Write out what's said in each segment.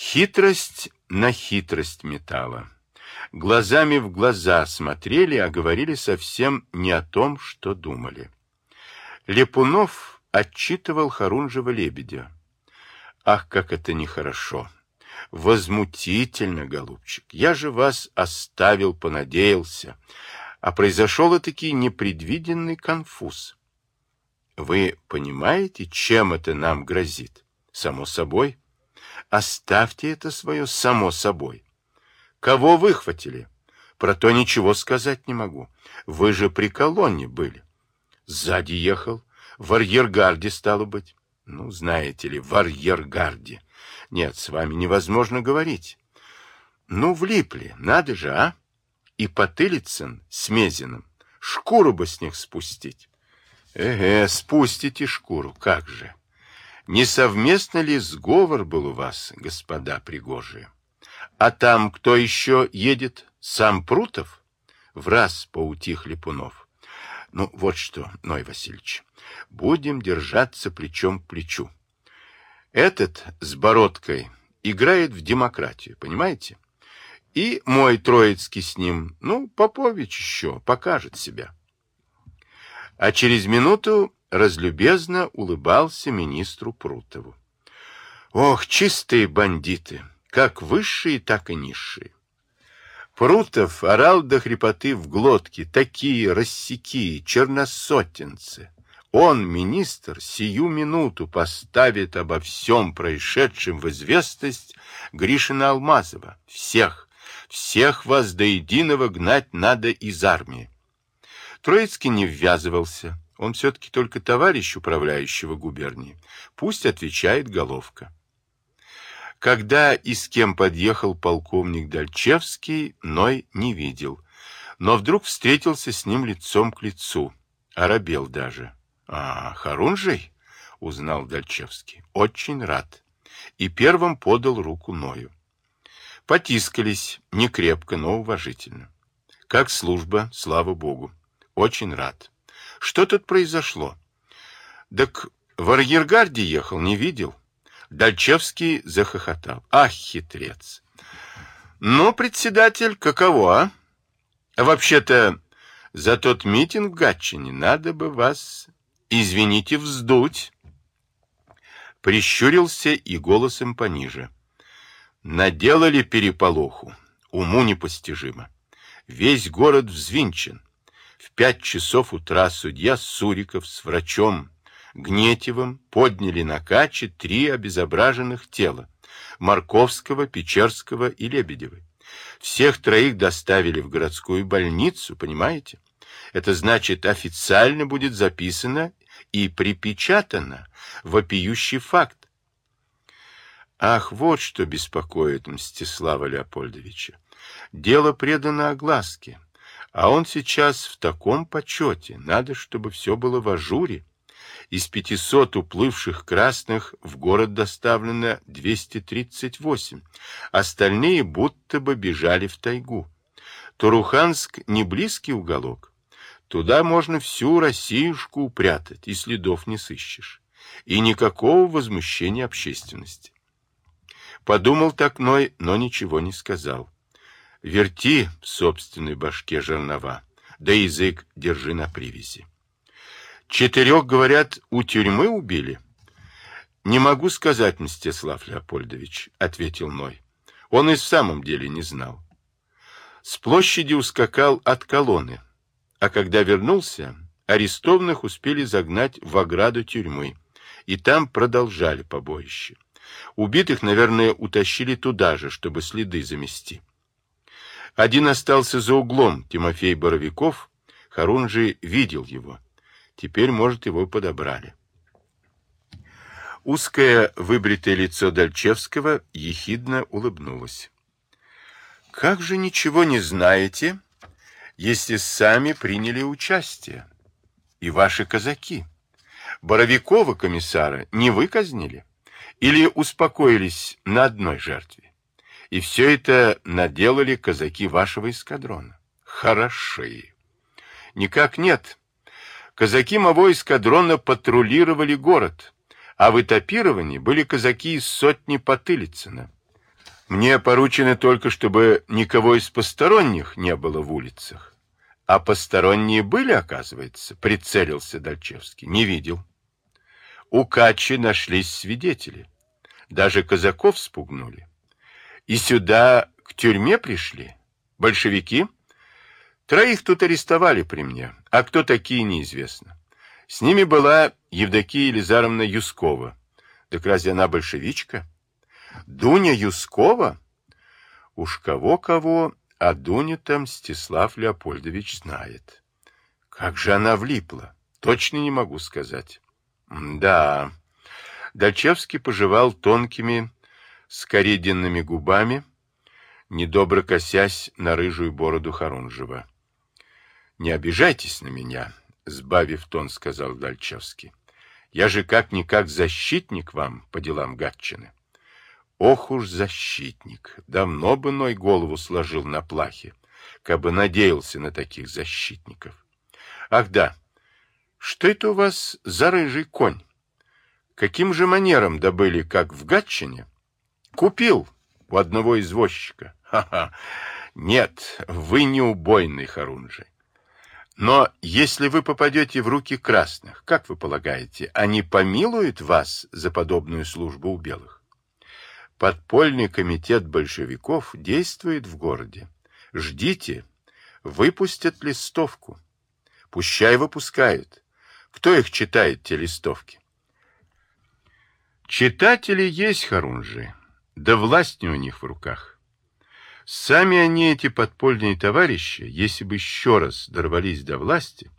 Хитрость на хитрость металла. Глазами в глаза смотрели, а говорили совсем не о том, что думали. Лепунов отчитывал Харунжева лебедя. Ах, как это нехорошо! Возмутительно, голубчик! Я же вас оставил, понадеялся. А произошел таки непредвиденный конфуз. Вы понимаете, чем это нам грозит? Само собой. Оставьте это свое само собой. Кого выхватили? Про то ничего сказать не могу. Вы же при колонне были. Сзади ехал. В арьергарде, стало быть. Ну, знаете ли, в арьергарде. Нет, с вами невозможно говорить. Ну, влипли, надо же, а? И Потылицын с Мезиным. Шкуру бы с них спустить. Эге, спустите шкуру, как же. Не совместно ли сговор был у вас, господа пригожие? А там кто еще едет? Сам Прутов? В раз поутих Липунов. Ну, вот что, Ной Васильевич, будем держаться плечом к плечу. Этот с бородкой играет в демократию, понимаете? И мой Троицкий с ним, ну, Попович еще покажет себя а через минуту разлюбезно улыбался министру Прутову. Ох, чистые бандиты, как высшие, так и низшие. Прутов орал до хрипоты в глотке, такие рассеки, черносотенцы. Он, министр, сию минуту поставит обо всем происшедшем в известность Гришина Алмазова. Всех, всех вас до единого гнать надо из армии. Троицкий не ввязывался. Он все-таки только товарищ управляющего губернии. Пусть отвечает головка. Когда и с кем подъехал полковник Дальчевский, Ной не видел. Но вдруг встретился с ним лицом к лицу. Оробел даже. «А, Харунжий?» — узнал Дальчевский. «Очень рад». И первым подал руку Ною. Потискались, не крепко, но уважительно. Как служба, слава богу. Очень рад. Что тут произошло? Так в арьергарде ехал, не видел. Дальчевский захохотал. Ах, хитрец. Ну, председатель, каково, а? Вообще-то, за тот митинг в Гатчине надо бы вас, извините, вздуть. Прищурился и голосом пониже. Наделали переполоху. Уму непостижимо. Весь город взвинчен. В пять часов утра судья Суриков с врачом Гнетевым подняли на каче три обезображенных тела – Марковского, Печерского и Лебедевой. Всех троих доставили в городскую больницу, понимаете? Это значит, официально будет записано и припечатано вопиющий факт. Ах, вот что беспокоит Мстислава Леопольдовича. Дело предано огласке. А он сейчас в таком почете. Надо, чтобы все было в ажуре. Из 500 уплывших красных в город доставлено 238. Остальные будто бы бежали в тайгу. Туруханск не близкий уголок. Туда можно всю Россиюшку упрятать, и следов не сыщешь. И никакого возмущения общественности. Подумал так Ной, но ничего не сказал. Верти в собственной башке жернова, да язык держи на привязи. Четырех, говорят, у тюрьмы убили? Не могу сказать, Мстислав Леопольдович, ответил Ной. Он и в самом деле не знал. С площади ускакал от колонны, а когда вернулся, арестованных успели загнать в ограду тюрьмы, и там продолжали побоище. Убитых, наверное, утащили туда же, чтобы следы замести. Один остался за углом, Тимофей Боровиков. Харунжий видел его. Теперь, может, его подобрали. Узкое выбритое лицо Дальчевского ехидно улыбнулось. «Как же ничего не знаете, если сами приняли участие? И ваши казаки? Боровикова комиссара не вы казнили? Или успокоились на одной жертве? И все это наделали казаки вашего эскадрона. Хороши. Никак нет. Казаки моего эскадрона патрулировали город, а в этапировании были казаки из сотни Потылицына. Мне поручено только, чтобы никого из посторонних не было в улицах. А посторонние были, оказывается, прицелился Дальчевский. Не видел. У Качи нашлись свидетели. Даже казаков спугнули. И сюда к тюрьме пришли. Большевики? Троих тут арестовали при мне, а кто такие, неизвестно. С ними была Евдокия Елизаровна Юскова. Так разве она большевичка? Дуня Юскова? Уж кого-кого, а Дуня-то Мстислав Леопольдович знает. Как же она влипла? Точно не могу сказать. Да. Дальчевский пожевал тонкими, скореденными губами, недобро косясь на рыжую бороду Харунжева. «Не обижайтесь на меня», — сбавив тон, сказал Дальчевский. «Я же как-никак защитник вам по делам Гатчины». Ох уж защитник! Давно бы ной голову сложил на плахе, кабы надеялся на таких защитников. Ах да, что это у вас за рыжий конь? Каким же манером добыли, как в Гатчине? Купил у одного извозчика. Ха-ха! Нет, вы не убойный, Харунжи. Но если вы попадете в руки красных, как вы полагаете, они помилуют вас за подобную службу у белых? Подпольный комитет большевиков действует в городе. Ждите, выпустят листовку. Пущай выпускают. Кто их читает, те листовки? Читатели есть Харунжи, да власть не у них в руках. Сами они, эти подпольные товарищи, если бы еще раз дорвались до власти,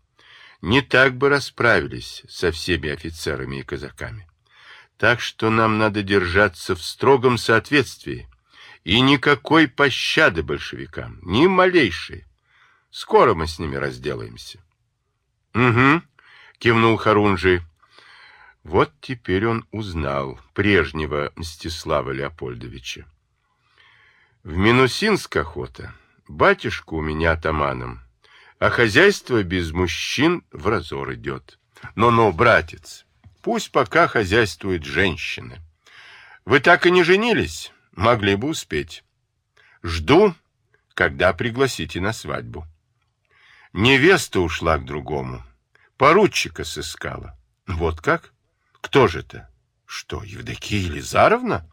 не так бы расправились со всеми офицерами и казаками. Так что нам надо держаться в строгом соответствии. И никакой пощады большевикам, ни малейшей. Скоро мы с ними разделаемся. — Угу, — кивнул Харунжий. Вот теперь он узнал прежнего Мстислава Леопольдовича. В Минусинск охота. Батюшка у меня атаманом, а хозяйство без мужчин в разор идет. Но-но, братец, Пусть пока хозяйствуют женщины. Вы так и не женились? Могли бы успеть. Жду, когда пригласите на свадьбу. Невеста ушла к другому. Поручика сыскала. Вот как? Кто же это? Что, Евдокия Елизаровна?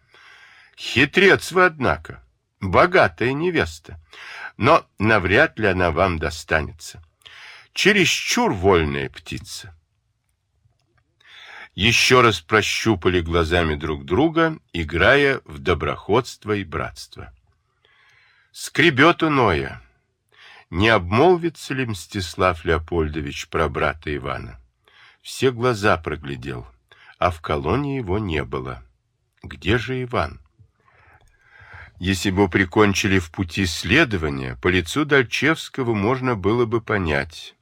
Хитрец вы, однако. Богатая невеста. Но навряд ли она вам достанется. Чересчур вольная птица еще раз прощупали глазами друг друга, играя в доброходство и братство. Скребет у Ноя. Не обмолвится ли Мстислав Леопольдович про брата Ивана? Все глаза проглядел, а в колонии его не было. Где же Иван? Если бы прикончили в пути следования, по лицу Дальчевского можно было бы понять,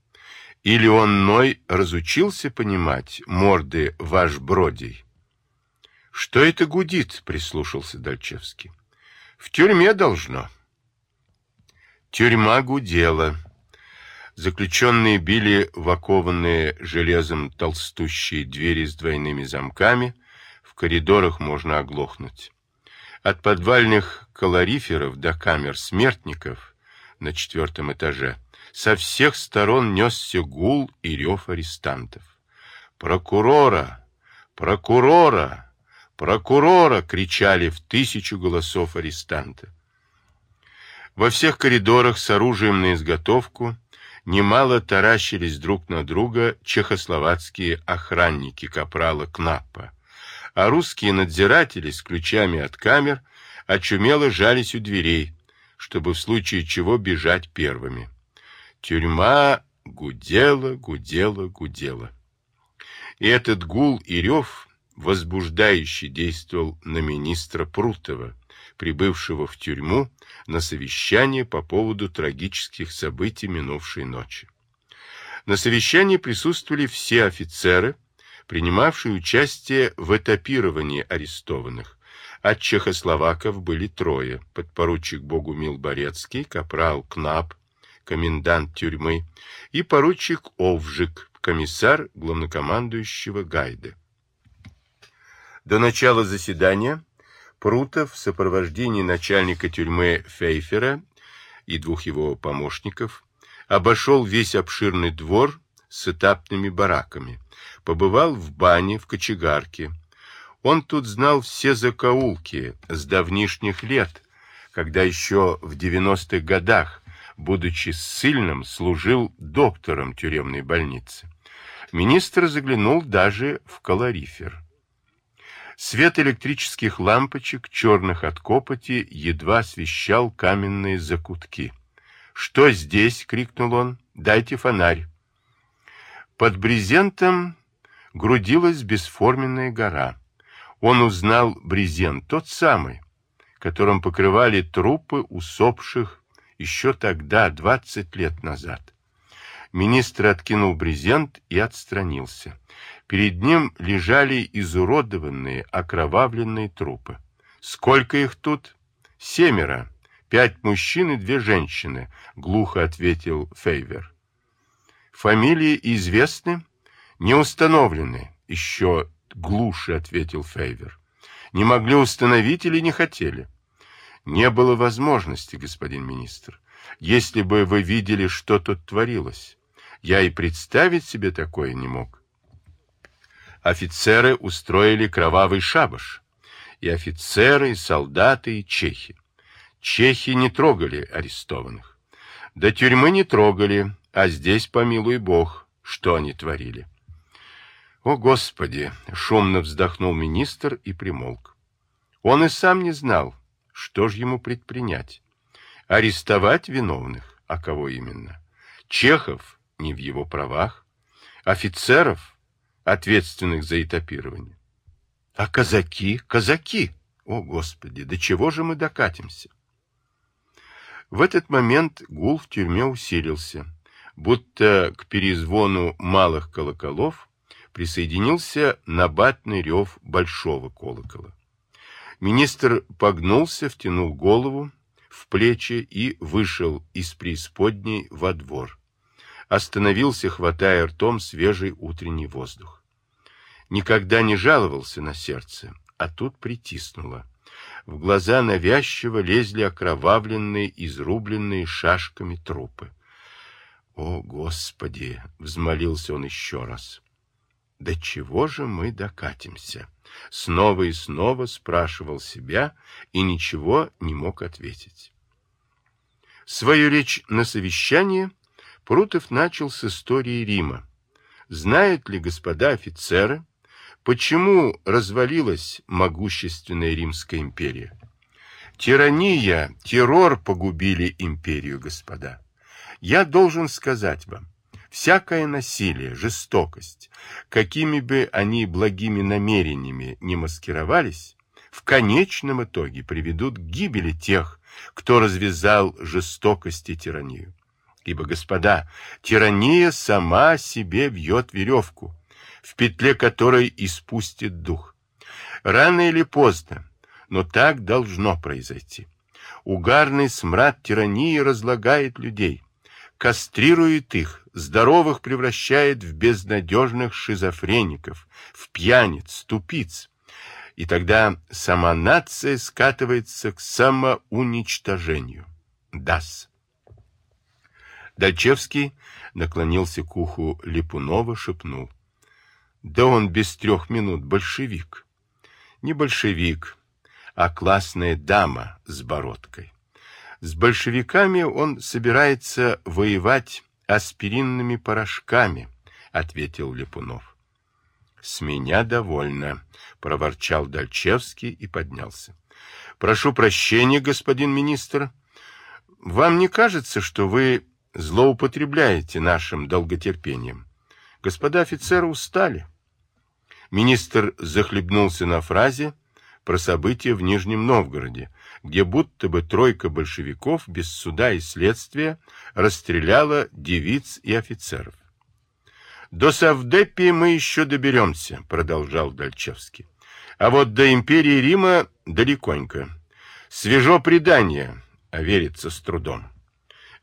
или он Ной разучился понимать морды ваш бродий? Что это гудит? Прислушался Дальчевский. В тюрьме должно. Тюрьма гудела. Заключенные били в окованные железом толстущие двери с двойными замками. В коридорах можно оглохнуть. От подвальных калориферов до камер смертников на четвертом этаже со всех сторон несся гул и рев арестантов. «Прокурора! Прокурора! Прокурора!» — кричали в тысячу голосов арестанты. Во всех коридорах с оружием на изготовку немало таращились друг на друга чехословацкие охранники капрала Кнаппа, а русские надзиратели с ключами от камер очумело жались у дверей, чтобы в случае чего бежать первыми. Тюрьма гудела, гудела, гудела. И этот гул и рев возбуждающе действовал на министра Прутова, прибывшего в тюрьму на совещание по поводу трагических событий минувшей ночи. На совещании присутствовали все офицеры, принимавшие участие в этапировании арестованных. От чехословаков были трое – подпоручик Богумил Борецкий, капрал Кнап, комендант тюрьмы, и поручик Овжик, комиссар главнокомандующего Гайды. До начала заседания Прутов в сопровождении начальника тюрьмы Фейфера и двух его помощников обошел весь обширный двор с этапными бараками, побывал в бане, в кочегарке. Он тут знал все закоулки с давнишних лет, когда еще в 90-х годах, будучи ссыльным, служил доктором тюремной больницы. Министр заглянул даже в колорифер. Свет электрических лампочек, черных от копоти, едва освещал каменные закутки. «Что здесь?» — крикнул он. «Дайте фонарь». Под брезентом грудилась бесформенная гора. Он узнал брезент, тот самый, которым покрывали трупы усопших еще тогда, двадцать лет назад. Министр откинул брезент и отстранился. Перед ним лежали изуродованные, окровавленные трупы. «Сколько их тут?» «Семеро. Пять мужчин и две женщины», — глухо ответил Фейвер. «Фамилии известны?» «Не установлены», — еще глуше ответил Фейвер. «Не могли установить или не хотели?» «Не было возможности, господин министр. Если бы вы видели, что тут творилось». Я и представить себе такое не мог. Офицеры устроили кровавый шабаш. И офицеры, и солдаты, и чехи. Чехи не трогали арестованных. До тюрьмы не трогали, а здесь, помилуй бог, что они творили. О, Господи! Шумно вздохнул министр и примолк. Он и сам не знал, что же ему предпринять. Арестовать виновных, а кого именно? Чехов не в его правах, офицеров, ответственных за этапирование. А казаки, казаки! О, Господи, до чего же мы докатимся? В этот момент гул в тюрьме усилился, будто к перезвону малых колоколов присоединился набатный рев большого колокола. Министр погнулся, втянул голову в плечи и вышел из преисподней во двор остановился, хватая ртом свежий утренний воздух. Никогда не жаловался на сердце, а тут притиснуло. В глаза навязчиво лезли окровавленные, изрубленные шашками трупы. «О, Господи!» — взмолился он еще раз. «До чего же мы докатимся?» Снова и снова спрашивал себя и ничего не мог ответить. Свою речь на совещание — Прутов начал с истории Рима. Знают ли господа офицеры, почему развалилась могущественная Римская империя? Тирания, террор погубили империю, господа. Я должен сказать вам, всякое насилие, жестокость, какими бы они благими намерениями не маскировались, в конечном итоге приведут к гибели тех, кто развязал жестокость и тиранию. Ибо, господа, тирания сама себе вьет веревку, в петле которой испустит дух. Рано или поздно, но так должно произойти. Угарный смрад тирании разлагает людей, кастрирует их, здоровых превращает в безнадежных шизофреников, в пьяниц, тупиц. И тогда сама нация скатывается к самоуничтожению. Дас. Дальчевский наклонился к уху Липунова, шепнул. Да он без трех минут большевик. Не большевик, а классная дама с бородкой. С большевиками он собирается воевать аспиринными порошками, ответил Липунов. С меня довольно, проворчал Дальчевский и поднялся. Прошу прощения, господин министр. Вам не кажется, что вы злоупотребляете нашим долготерпением. Господа офицеры устали. Министр захлебнулся на фразе про события в Нижнем Новгороде, где будто бы тройка большевиков без суда и следствия расстреляла девиц и офицеров. «До Савдепии мы еще доберемся», — продолжал Дальчевский. «А вот до империи Рима далеконько. Свежо предание, а верится с трудом»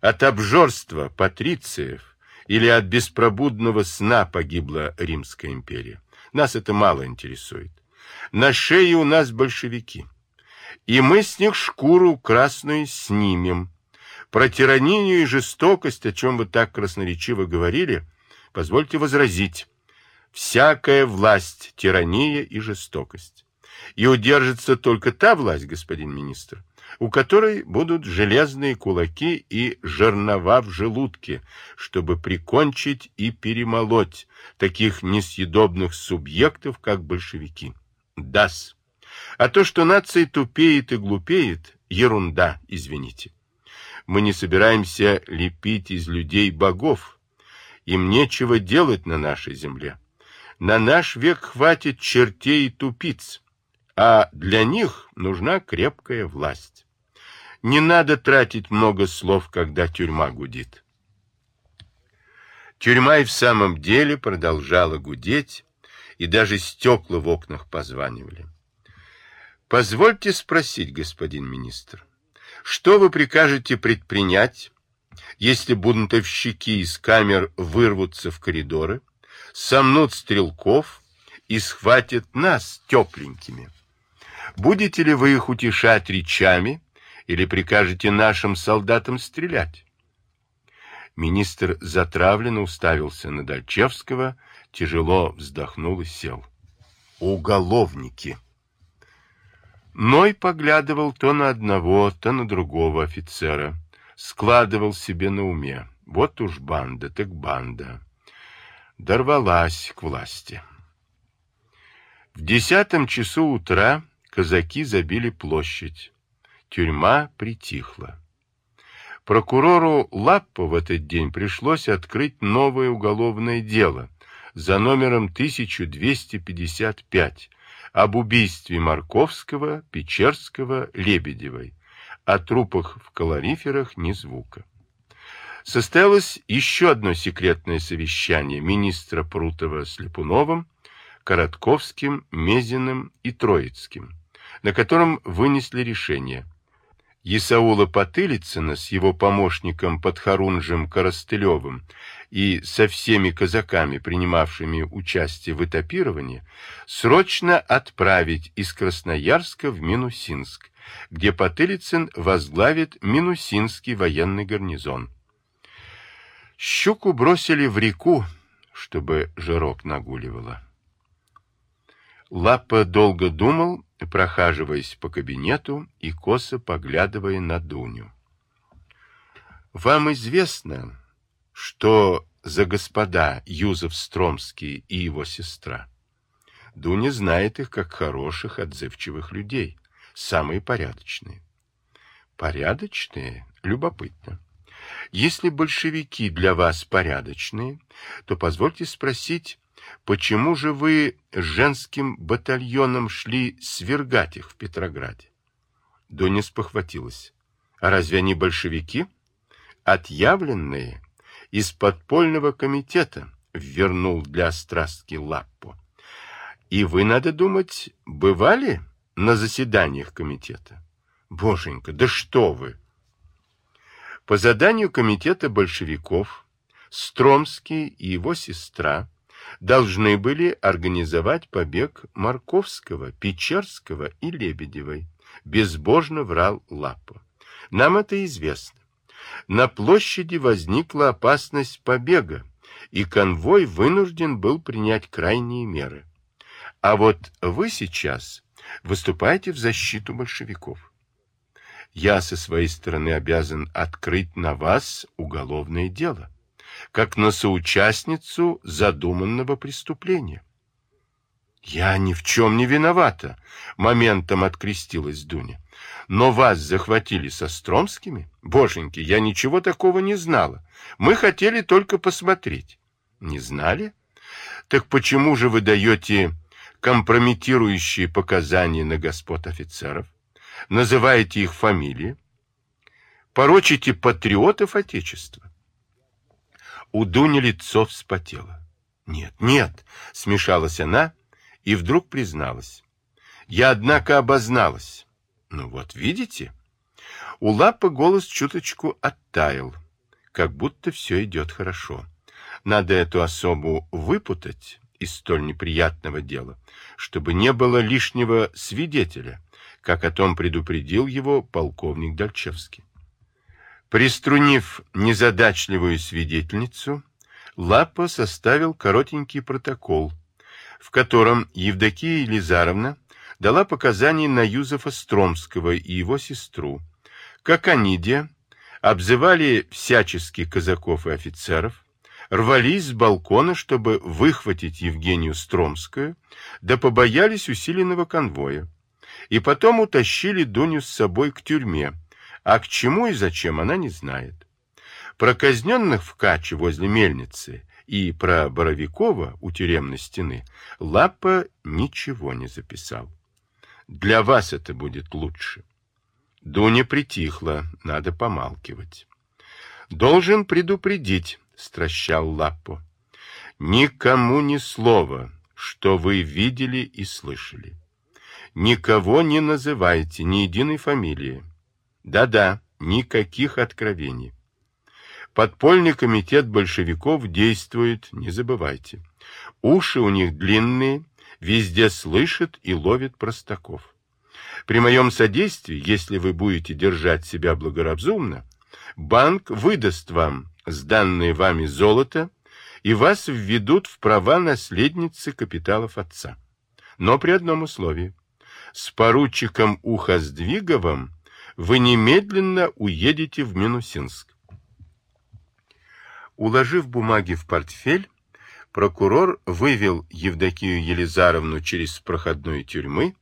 от обжорства патрициев или от беспробудного сна погибла Римская империя. Нас это мало интересует. На шее у нас большевики. и мы с них шкуру красную снимем. Про тиранию и жестокость, о чем вы так красноречиво говорили, позвольте возразить. Всякая власть — тирания и жестокость. И удержится только та власть, господин министр, у которой будут железные кулаки и жернова в желудке, чтобы прикончить и перемолоть таких несъедобных субъектов, как большевики. Дас. А то, что нация тупеет и глупеет, ерунда, извините. Мы не собираемся лепить из людей богов. Им нечего делать на нашей земле. На наш век хватит чертей и тупиц, а для них нужна крепкая власть. Не надо тратить много слов, когда тюрьма гудит. Тюрьма и в самом деле продолжала гудеть, и даже стекла в окнах позванивали. Позвольте спросить, господин министр, что вы прикажете предпринять, если бунтовщики из камер вырвутся в коридоры, сомнут стрелков и схватят нас тепленькими? Будете ли вы их утешать речами или прикажете нашим солдатам стрелять? Министр затравленно уставился на Дальчевского, тяжело вздохнул и сел. Уголовники! Ной поглядывал то на одного, то на другого офицера, складывал себе на уме. Вот уж банда, так банда. Дорвалась к власти. В десятом часу утра казаки забили площадь. Тюрьма притихла. Прокурору Лаппо в этот день пришлось открыть новое уголовное дело за номером 1255 об убийстве Марковского, Печерского, Лебедевой. О трупах в калориферах ни звука. Состоялось еще одно секретное совещание министра Прутова с Липуновым, Коротковским, Мезиным и Троицким, на котором вынесли решение Исаула Потылицына с его помощником Подхорунжем Коростылевым и со всеми казаками, принимавшими участие в этапировании, срочно отправить из Красноярска в Минусинск, где Потылицын возглавит Минусинский военный гарнизон. Щуку бросили в реку, чтобы жирок нагуливала. Лапа долго думал, прохаживаясь по кабинету и косо поглядывая на Дуню. «Вам известно, что за господа Юзов Стромский и его сестра? Дуня знает их как хороших, отзывчивых людей, самые порядочные». «Порядочные? Любопытно. Если большевики для вас порядочные, то позвольте спросить, Почему же вы с женским батальоном шли свергать их в Петрограде? Донис похватилась. А разве они большевики? Отъявленные из подпольного комитета, вернул для страстки Лаппо. И вы, надо думать, бывали на заседаниях комитета? Боженька, да что вы! По заданию комитета большевиков Стромский и его сестра должны были организовать побег Марковского, Печерского и Лебедевой. Безбожно врал Лапа. Нам это известно. На площади возникла опасность побега, и конвой вынужден был принять крайние меры. А вот вы сейчас выступаете в защиту большевиков. Я со своей стороны обязан открыть на вас уголовное дело как на соучастницу задуманного преступления. «Я ни в чем не виновата», — моментом открестилась Дуня. «Но вас захватили со Стромскими? Боженьки, я ничего такого не знала. Мы хотели только посмотреть». «Не знали? Так почему же вы даете компрометирующие показания на господ офицеров? Называете их фамилии? Порочите патриотов Отечества? У Дуни лицо вспотело. «Нет, нет!» — смешалась она и вдруг призналась. «Я, однако, обозналась. Ну вот, видите?» У Лапы голос чуточку оттаял, как будто все идет хорошо. Надо эту особу выпутать из столь неприятного дела, чтобы не было лишнего свидетеля, как о том предупредил его полковник Дальчевский. Приструнив незадачливую свидетельницу, Лапа составил коротенький протокол, в котором Евдокия Елизаровна дала показания на Юзефа Стромского и его сестру, как они, де, обзывали всячески казаков и офицеров, рвались с балкона, чтобы выхватить Евгению Стромскую, да побоялись усиленного конвоя. И потом утащили Дуню с собой к тюрьме, а к чему и зачем она не знает. Про казненных в Каче возле мельницы и про Боровикова у тюремной стены Лапа ничего не записал. Для вас это будет лучше. Дуня притихла, надо помалкивать. Должен предупредить, стращал Лаппо. Никому ни слова, что вы видели и слышали. Никого не называйте, ни единой фамилии. Да-да, никаких откровений. Подпольный комитет большевиков действует, не забывайте. Уши у них длинные, везде слышат и ловят простаков. При моем содействии, если вы будете держать себя благоразумно, банк выдаст вам сданное вами золото и вас введут в права наследницы капиталов отца. Но при одном условии. С поручиком Ухоздвиговым вы немедленно уедете в Минусинск. Уложив бумаги в портфель, прокурор вывел Евдокию Елизаровну через проходную тюрьмы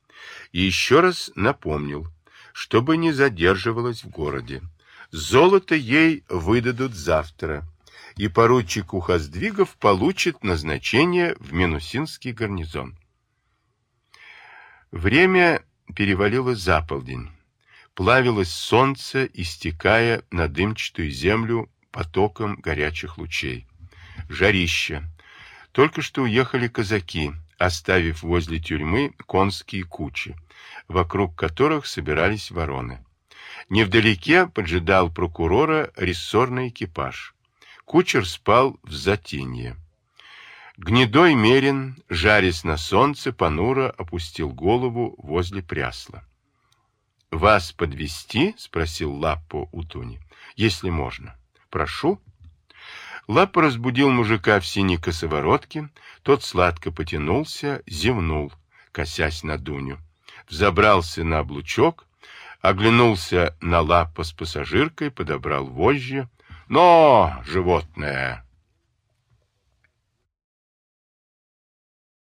и еще раз напомнил, чтобы не задерживалась в городе. Золото ей выдадут завтра, и поручик Ухоздвигов получит назначение в Минусинский гарнизон. Время перевалило за полдень. Плавилось солнце, истекая на дымчатую землю потоком горячих лучей. Жарище. Только что уехали казаки, оставив возле тюрьмы конские кучи, вокруг которых собирались вороны. Невдалеке поджидал прокурора рессорный экипаж. Кучер спал в затенье. Гнедой Мерин, жарясь на солнце, понуро опустил голову возле прясла. — Вас подвести? спросил Лаппо у Туни. — Если можно. — Прошу. Лапа разбудил мужика в синей косоворотке, тот сладко потянулся, зевнул, косясь на Дуню. Взобрался на облучок, оглянулся на Лапа с пассажиркой, подобрал вожжи. «Но, животное,